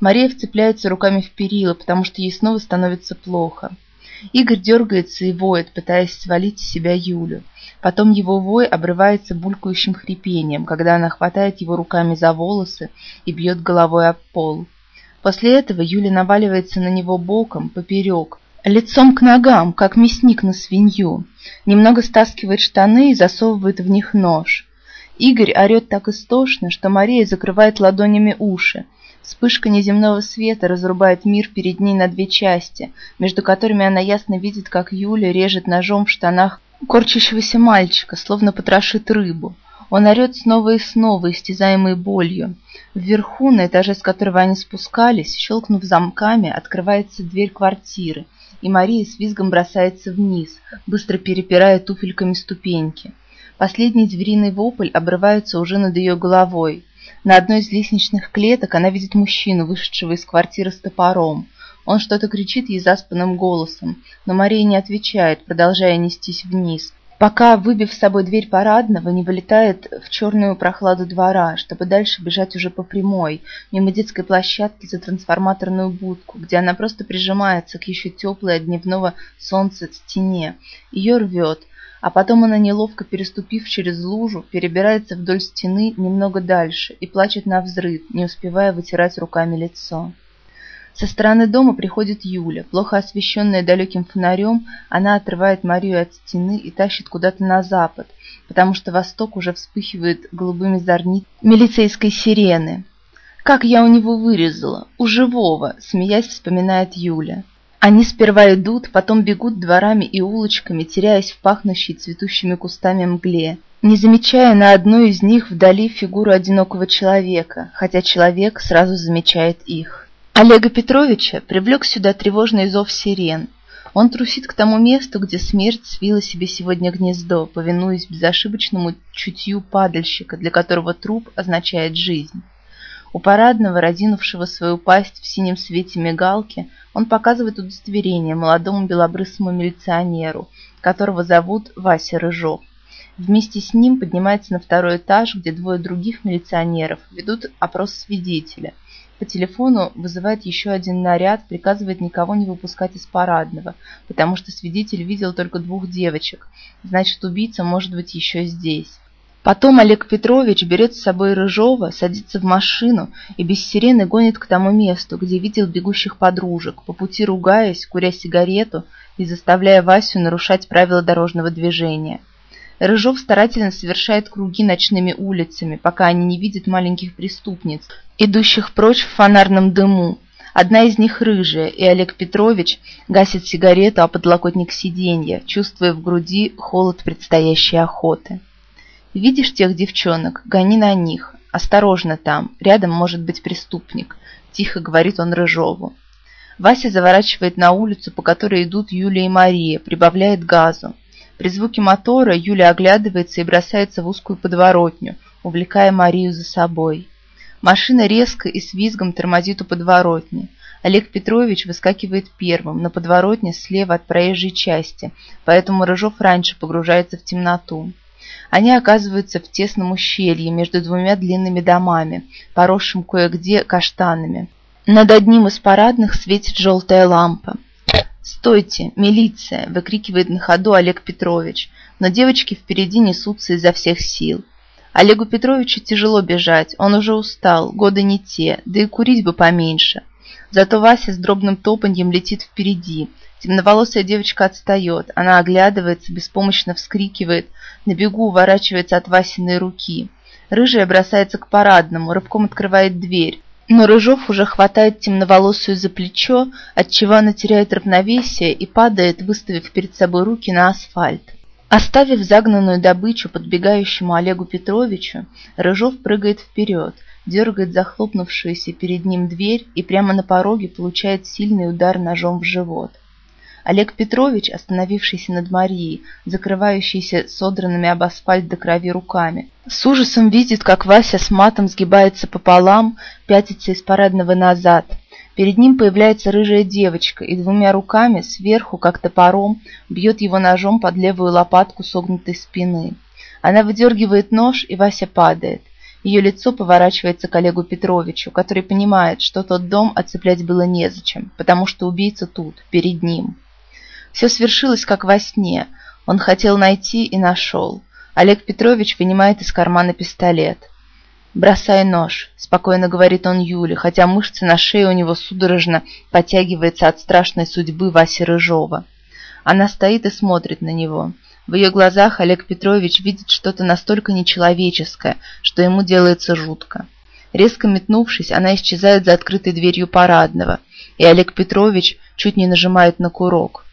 Мария вцепляется руками в перила, потому что ей снова становится плохо. Игорь дергается и воет, пытаясь свалить с себя Юлю. Потом его вой обрывается булькающим хрипением, когда она хватает его руками за волосы и бьет головой об пол. После этого Юля наваливается на него боком, поперек, лицом к ногам, как мясник на свинью, немного стаскивает штаны и засовывает в них нож. Игорь орет так истошно, что Мария закрывает ладонями уши, Вспышка неземного света разрубает мир перед ней на две части, между которыми она ясно видит, как Юля режет ножом в штанах корчащегося мальчика, словно потрошит рыбу. Он орет снова и снова, истязаемый болью. Вверху, на этаже, с которого они спускались, щелкнув замками, открывается дверь квартиры, и Мария с визгом бросается вниз, быстро перепирая туфельками ступеньки. Последний звериный вопль обрывается уже над ее головой. На одной из лестничных клеток она видит мужчину, вышедшего из квартиры с топором. Он что-то кричит ей заспанным голосом, но Мария не отвечает, продолжая нестись вниз, пока, выбив с собой дверь парадного, не вылетает в черную прохладу двора, чтобы дальше бежать уже по прямой, мимо детской площадки за трансформаторную будку, где она просто прижимается к еще теплой от дневного солнца стене. Ее рвет, а потом она, неловко переступив через лужу, перебирается вдоль стены немного дальше и плачет на взрыв, не успевая вытирать руками лицо. Со стороны дома приходит Юля. Плохо освещенная далеким фонарем, она отрывает Марию от стены и тащит куда-то на запад, потому что восток уже вспыхивает голубыми зорницами милицейской сирены. «Как я у него вырезала! У живого!» — смеясь вспоминает Юля. Они сперва идут, потом бегут дворами и улочками, теряясь в пахнущей цветущими кустами мгле, не замечая на одной из них вдали фигуру одинокого человека, хотя человек сразу замечает их. Олега Петровича привлек сюда тревожный зов сирен. Он трусит к тому месту, где смерть свила себе сегодня гнездо, повинуясь безошибочному чутью падальщика, для которого труп означает жизнь. У парадного, разинувшего свою пасть в синем свете мигалки, он показывает удостоверение молодому белобрысому милиционеру, которого зовут Вася Рыжов. Вместе с ним поднимается на второй этаж, где двое других милиционеров ведут опрос свидетеля. По телефону вызывает еще один наряд, приказывает никого не выпускать из парадного, потому что свидетель видел только двух девочек, значит убийца может быть еще здесь. Потом Олег Петрович берет с собой Рыжова, садится в машину и без сирены гонит к тому месту, где видел бегущих подружек, по пути ругаясь, куря сигарету и заставляя Васю нарушать правила дорожного движения. Рыжов старательно совершает круги ночными улицами, пока они не видят маленьких преступниц, идущих прочь в фонарном дыму. Одна из них рыжая, и Олег Петрович гасит сигарету о подлокотник сиденья, чувствуя в груди холод предстоящей охоты. Видишь тех девчонок? Гони на них. Осторожно там. Рядом может быть преступник. Тихо говорит он Рыжову. Вася заворачивает на улицу, по которой идут Юлия и Мария, прибавляет газу. При звуке мотора Юля оглядывается и бросается в узкую подворотню, увлекая Марию за собой. Машина резко и с визгом тормозит у подворотни. Олег Петрович выскакивает первым, на подворотне слева от проезжей части, поэтому Рыжов раньше погружается в темноту. Они оказываются в тесном ущелье между двумя длинными домами, поросшим кое-где каштанами. Над одним из парадных светит желтая лампа. «Стойте! Милиция!» – выкрикивает на ходу Олег Петрович, но девочки впереди несутся изо всех сил. Олегу Петровичу тяжело бежать, он уже устал, годы не те, да и курить бы поменьше. Зато Вася с дробным топаньем летит впереди – Темноволосая девочка отстает. Она оглядывается, беспомощно вскрикивает, на бегу уворачивается от Васиной руки. Рыжая бросается к парадному, рывком открывает дверь. Но Рыжов уже хватает темноволосую за плечо, отчего она теряет равновесие и падает, выставив перед собой руки на асфальт. Оставив загнанную добычу подбегающему Олегу Петровичу, Рыжов прыгает вперед, дергает захлопнувшуюся перед ним дверь и прямо на пороге получает сильный удар ножом в живот. Олег Петрович, остановившийся над Марией, закрывающийся содранными об асфальт до крови руками, с ужасом видит, как Вася с матом сгибается пополам, пятится из парадного назад. Перед ним появляется рыжая девочка и двумя руками сверху, как топором, бьет его ножом под левую лопатку согнутой спины. Она выдергивает нож, и Вася падает. Ее лицо поворачивается к Олегу Петровичу, который понимает, что тот дом оцеплять было незачем, потому что убийца тут, перед ним. Все свершилось как во сне. Он хотел найти и нашел. Олег Петрович вынимает из кармана пистолет. «Бросай нож», — спокойно говорит он Юле, хотя мышцы на шее у него судорожно подтягиваются от страшной судьбы Васи Рыжова. Она стоит и смотрит на него. В ее глазах Олег Петрович видит что-то настолько нечеловеческое, что ему делается жутко. Резко метнувшись, она исчезает за открытой дверью парадного, и Олег Петрович чуть не нажимает на курок.